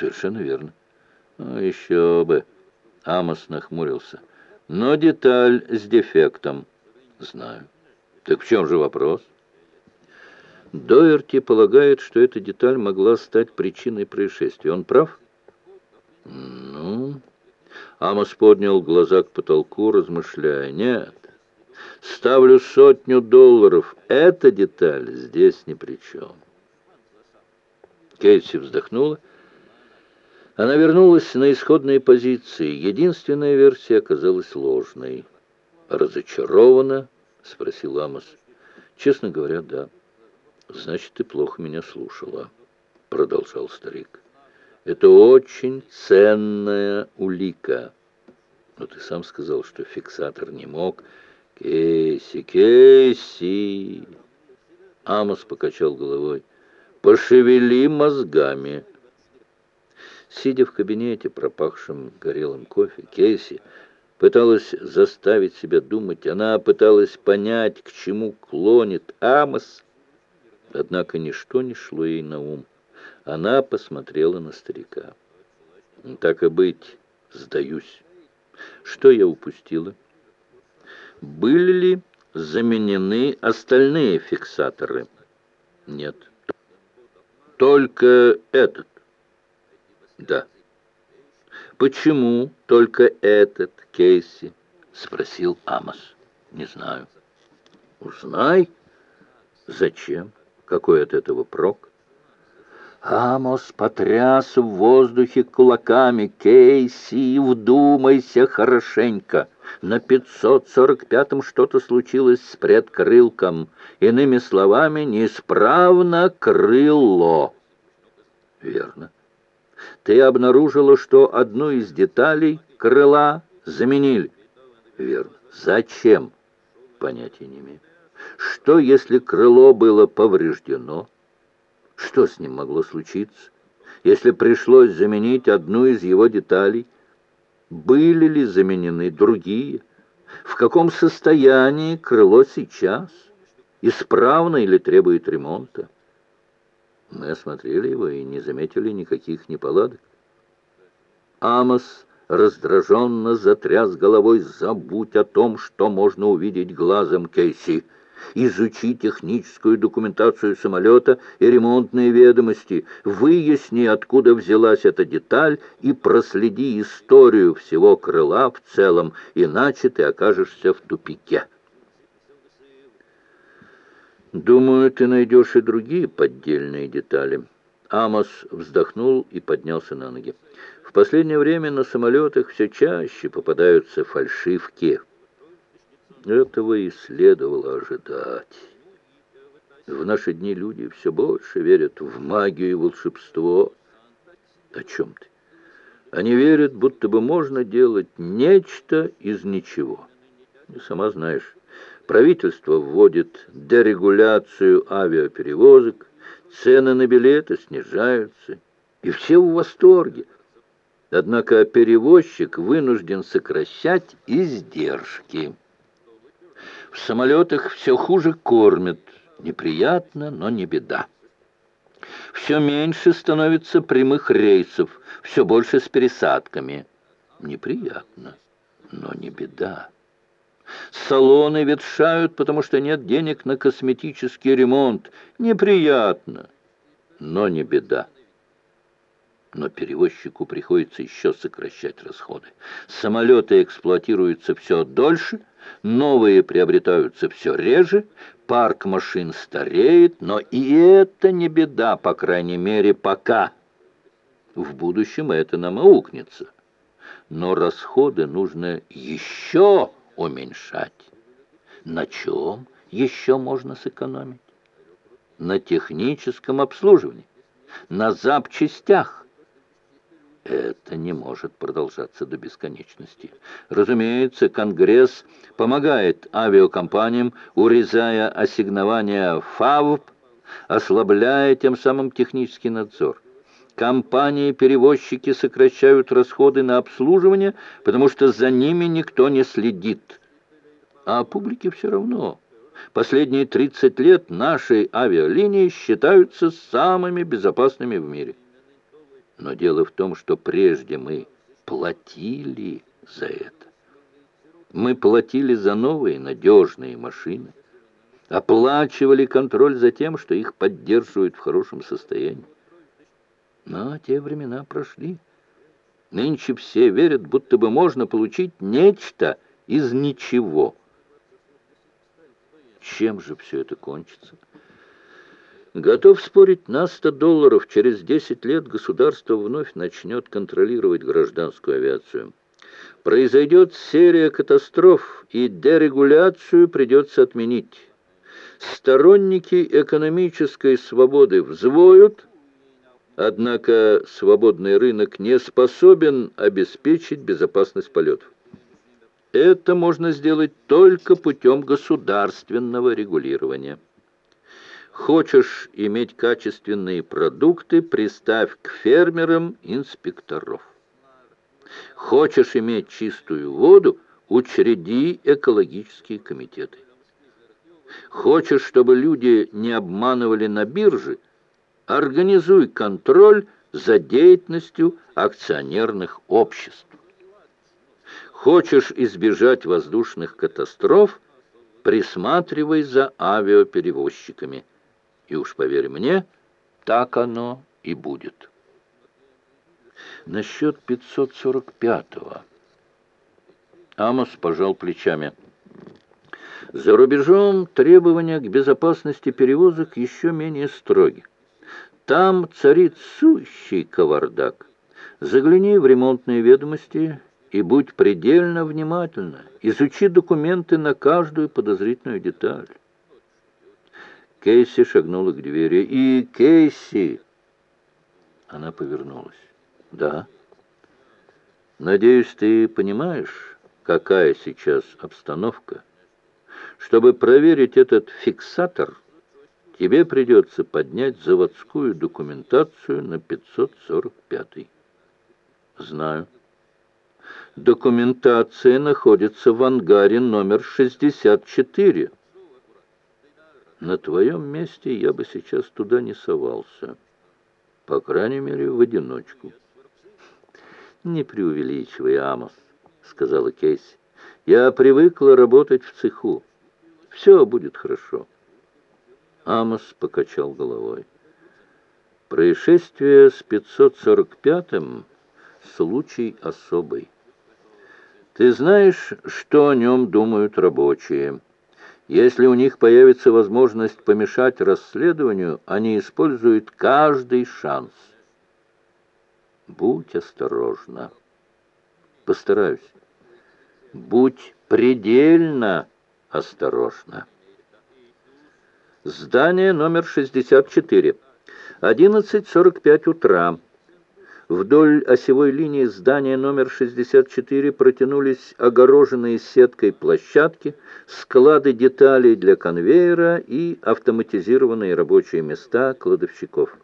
Совершенно верно. Ну, еще бы. Амос нахмурился. Но деталь с дефектом. Знаю. Так в чем же вопрос? Доерти полагает, что эта деталь могла стать причиной происшествия. Он прав? Ну... Амос поднял глаза к потолку, размышляя. Нет, ставлю сотню долларов. Эта деталь здесь ни при чем. Кейси вздохнула. Она вернулась на исходные позиции. Единственная версия оказалась ложной. «Разочарована?» — спросил Амос. «Честно говоря, да». «Значит, ты плохо меня слушала», — продолжал старик. «Это очень ценная улика». Но ты сам сказал, что фиксатор не мог. Кейси, Кейси! Амос покачал головой. Пошевели мозгами. Сидя в кабинете, пропахшем горелым кофе, Кейси пыталась заставить себя думать. Она пыталась понять, к чему клонит Амос. Однако ничто не шло ей на ум. Она посмотрела на старика. «Так и быть, сдаюсь. Что я упустила?» «Были ли заменены остальные фиксаторы?» «Нет». «Только этот?» «Да». «Почему только этот, Кейси?» — спросил Амос. «Не знаю». «Узнай». «Зачем? Какой от этого прок?» Амос потряс в воздухе кулаками. «Кейси, вдумайся хорошенько!» На 545-м что-то случилось с предкрылком. Иными словами, неисправно крыло. Верно. Ты обнаружила, что одну из деталей крыла заменили. Верно. Зачем? Понятия не имею. Что, если крыло было повреждено? Что с ним могло случиться, если пришлось заменить одну из его деталей? Были ли заменены другие? В каком состоянии крыло сейчас? Исправно или требует ремонта? Мы осмотрели его и не заметили никаких неполадок. Амос раздраженно затряс головой. «Забудь о том, что можно увидеть глазом Кейси!» Изучи техническую документацию самолета и ремонтные ведомости, выясни, откуда взялась эта деталь, и проследи историю всего крыла в целом, иначе ты окажешься в тупике. Думаю, ты найдешь и другие поддельные детали. Амос вздохнул и поднялся на ноги. В последнее время на самолетах все чаще попадаются фальшивки. Этого и следовало ожидать. В наши дни люди все больше верят в магию и волшебство. О чем ты? Они верят, будто бы можно делать нечто из ничего. И сама знаешь, правительство вводит дерегуляцию авиаперевозок, цены на билеты снижаются, и все в восторге. Однако перевозчик вынужден сокращать издержки. В самолетах все хуже кормят. Неприятно, но не беда. Все меньше становится прямых рейсов, все больше с пересадками. Неприятно, но не беда. Салоны ветшают, потому что нет денег на косметический ремонт. Неприятно, но не беда но перевозчику приходится еще сокращать расходы. Самолеты эксплуатируются все дольше, новые приобретаются все реже, парк машин стареет, но и это не беда, по крайней мере, пока. В будущем это нам аукнется. Но расходы нужно еще уменьшать. На чем еще можно сэкономить? На техническом обслуживании, на запчастях, это не может продолжаться до бесконечности. Разумеется, Конгресс помогает авиакомпаниям, урезая ассигнования ФАВП, ослабляя тем самым технический надзор. Компании-перевозчики сокращают расходы на обслуживание, потому что за ними никто не следит. А публике все равно. Последние 30 лет наши авиалинии считаются самыми безопасными в мире. Но дело в том, что прежде мы платили за это. Мы платили за новые надежные машины, оплачивали контроль за тем, что их поддерживают в хорошем состоянии. Но те времена прошли. Нынче все верят, будто бы можно получить нечто из ничего. Чем же все это кончится? Готов спорить на 100 долларов, через 10 лет государство вновь начнет контролировать гражданскую авиацию. Произойдет серия катастроф, и дерегуляцию придется отменить. Сторонники экономической свободы взвоют, однако свободный рынок не способен обеспечить безопасность полетов. Это можно сделать только путем государственного регулирования. Хочешь иметь качественные продукты, приставь к фермерам инспекторов. Хочешь иметь чистую воду, учреди экологические комитеты. Хочешь, чтобы люди не обманывали на бирже, организуй контроль за деятельностью акционерных обществ. Хочешь избежать воздушных катастроф, присматривай за авиаперевозчиками – и уж поверь мне, так оно и будет. Насчет 545-го. Амос пожал плечами. За рубежом требования к безопасности перевозок еще менее строги. Там царит сущий кавардак. Загляни в ремонтные ведомости и будь предельно внимательна. Изучи документы на каждую подозрительную деталь. Кейси шагнула к двери. «И Кейси!» Она повернулась. «Да?» «Надеюсь, ты понимаешь, какая сейчас обстановка? Чтобы проверить этот фиксатор, тебе придется поднять заводскую документацию на 545-й». «Знаю». «Документация находится в ангаре номер 64». На твоем месте я бы сейчас туда не совался. По крайней мере, в одиночку. «Не преувеличивай, Амос», — сказала Кейси. «Я привыкла работать в цеху. Все будет хорошо». Амос покачал головой. Происшествие с 545-м — случай особый. Ты знаешь, что о нем думают рабочие?» Если у них появится возможность помешать расследованию, они используют каждый шанс. Будь осторожна. Постараюсь. Будь предельно осторожна. Здание номер 64. 11.45 утра. Вдоль осевой линии здания номер 64 протянулись огороженные сеткой площадки, склады деталей для конвейера и автоматизированные рабочие места кладовщиков.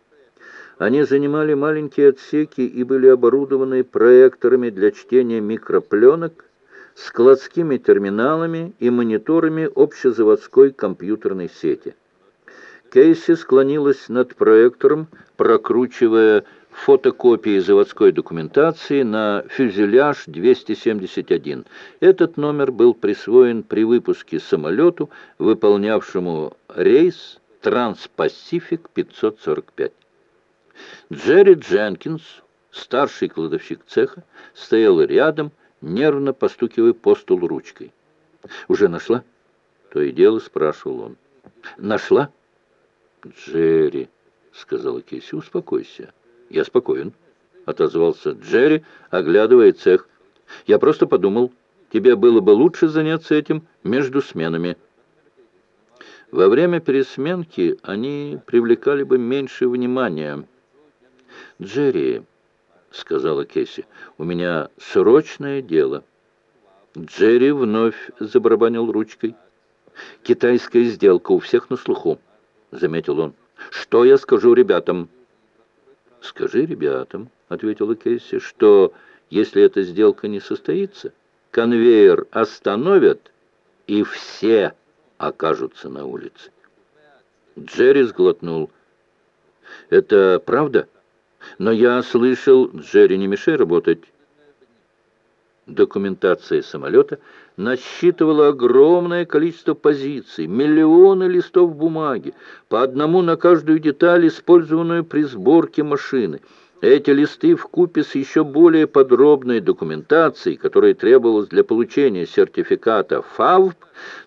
Они занимали маленькие отсеки и были оборудованы проекторами для чтения микропленок, складскими терминалами и мониторами общезаводской компьютерной сети. Кейси склонилась над проектором, прокручивая фотокопии заводской документации на фюзеляж 271. Этот номер был присвоен при выпуске самолету, выполнявшему рейс Транспасифик 545. Джерри Дженкинс, старший кладовщик цеха, стоял рядом, нервно постукивая по столу ручкой. «Уже нашла?» — то и дело спрашивал он. «Нашла?» «Джерри», — сказала Кейси, — «успокойся». «Я спокоен», — отозвался Джерри, оглядывая цех. «Я просто подумал, тебе было бы лучше заняться этим между сменами». Во время пересменки они привлекали бы меньше внимания. «Джерри», — сказала Кэсси, — «у меня срочное дело». Джерри вновь забарабанил ручкой. «Китайская сделка у всех на слуху», — заметил он. «Что я скажу ребятам?» «Скажи ребятам», — ответила Кейси, «что если эта сделка не состоится, конвейер остановят, и все окажутся на улице». Джерри сглотнул. «Это правда? Но я слышал, Джерри, не мешай работать. Документация самолета насчитывала огромное количество позиций, миллионы листов бумаги, по одному на каждую деталь, использованную при сборке машины. Эти листы вкупе с еще более подробной документацией, которая требовалась для получения сертификата ФАВП,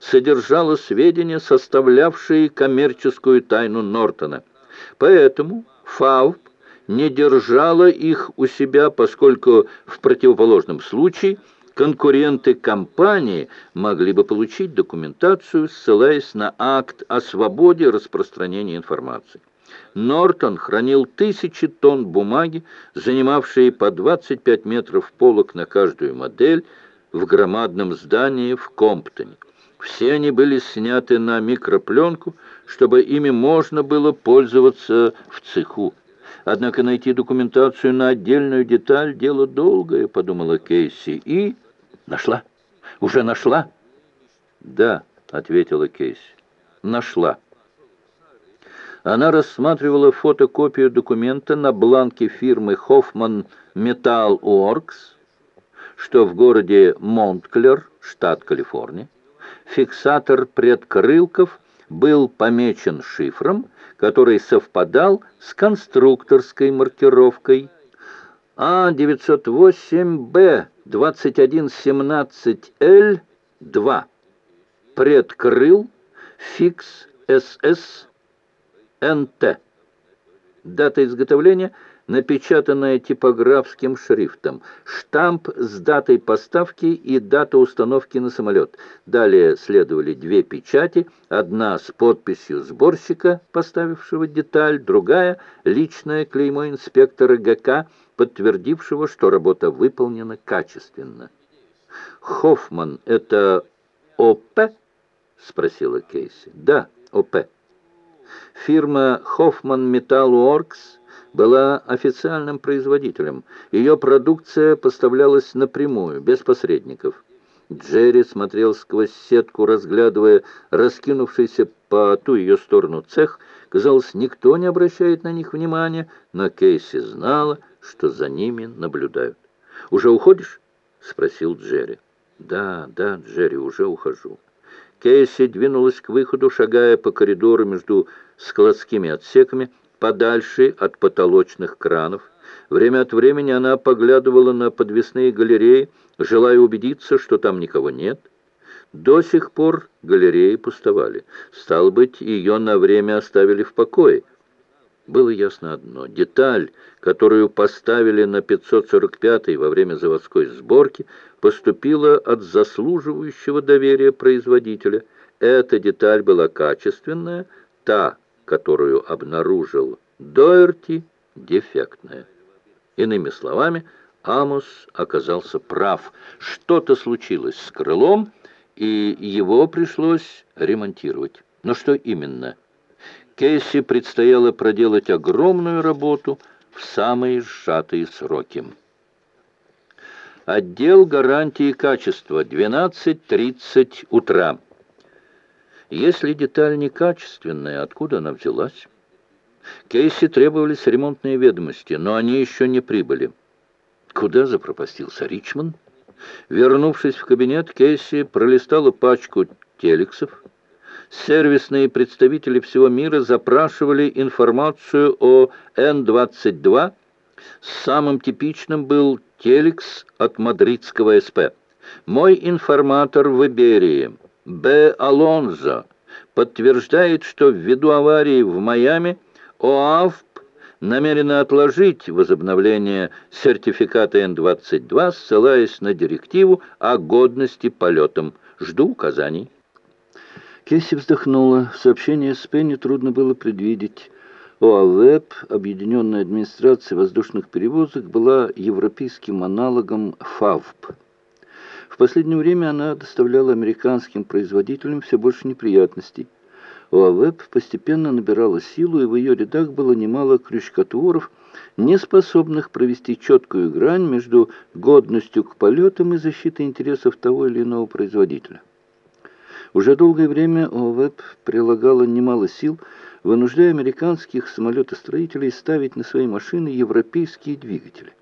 содержала сведения, составлявшие коммерческую тайну Нортона. Поэтому ФАВП не держала их у себя, поскольку в противоположном случае конкуренты компании могли бы получить документацию, ссылаясь на акт о свободе распространения информации. Нортон хранил тысячи тонн бумаги, занимавшие по 25 метров полок на каждую модель в громадном здании в Комптоне. Все они были сняты на микропленку, чтобы ими можно было пользоваться в цеху. Однако найти документацию на отдельную деталь – дело долгое, подумала Кейси. И нашла. Уже нашла? Да, ответила Кейси. Нашла. Она рассматривала фотокопию документа на бланке фирмы Hoffman Metal Works, что в городе Монтклер, штат Калифорния. Фиксатор предкрылков был помечен шифром, который совпадал с конструкторской маркировкой А908Б 2117Л2. Предкрыл фикс СС НТ. Дата изготовления – напечатанная типографским шрифтом, штамп с датой поставки и дата установки на самолет. Далее следовали две печати, одна с подписью сборщика, поставившего деталь, другая – личное клеймо инспектора ГК, подтвердившего, что работа выполнена качественно. «Хоффман — это ОП?» — спросила Кейси. «Да, ОП». Фирма «Хоффман Металл Оркс» была официальным производителем. Ее продукция поставлялась напрямую, без посредников. Джерри смотрел сквозь сетку, разглядывая раскинувшийся по ту ее сторону цех. Казалось, никто не обращает на них внимания, но Кейси знала, что за ними наблюдают. «Уже уходишь?» — спросил Джерри. «Да, да, Джерри, уже ухожу». Кейси двинулась к выходу, шагая по коридору между складскими отсеками, подальше от потолочных кранов. Время от времени она поглядывала на подвесные галереи, желая убедиться, что там никого нет. До сих пор галереи пустовали. Стало быть, ее на время оставили в покое. Было ясно одно. Деталь, которую поставили на 545-й во время заводской сборки, поступила от заслуживающего доверия производителя. Эта деталь была качественная, та, которую обнаружил Доерти, дефектная. Иными словами, Амос оказался прав. Что-то случилось с крылом, и его пришлось ремонтировать. Но что именно? Кейси предстояло проделать огромную работу в самые сжатые сроки. Отдел гарантии качества, 12.30 утра. Если деталь некачественная, откуда она взялась? Кейси требовались ремонтные ведомости, но они еще не прибыли. Куда запропастился Ричмонд? Вернувшись в кабинет, Кейси пролистала пачку телексов. Сервисные представители всего мира запрашивали информацию о Н-22. Самым типичным был телекс от мадридского СП. «Мой информатор в Иберии». Б. Алонзо подтверждает, что ввиду аварии в Майами ОАВП намерена отложить возобновление сертификата Н-22, ссылаясь на директиву о годности к полетам. Жду указаний. Кесси вздохнула. Сообщение с Пенни трудно было предвидеть. ОАВЭП, Объединенная администрация воздушных перевозок, была европейским аналогом ФАВП последнее время она доставляла американским производителям все больше неприятностей. ОАВЭП постепенно набирала силу, и в ее рядах было немало крючкотворов, не способных провести четкую грань между годностью к полетам и защитой интересов того или иного производителя. Уже долгое время ОАВЭП прилагала немало сил, вынуждая американских самолетостроителей ставить на свои машины европейские двигатели.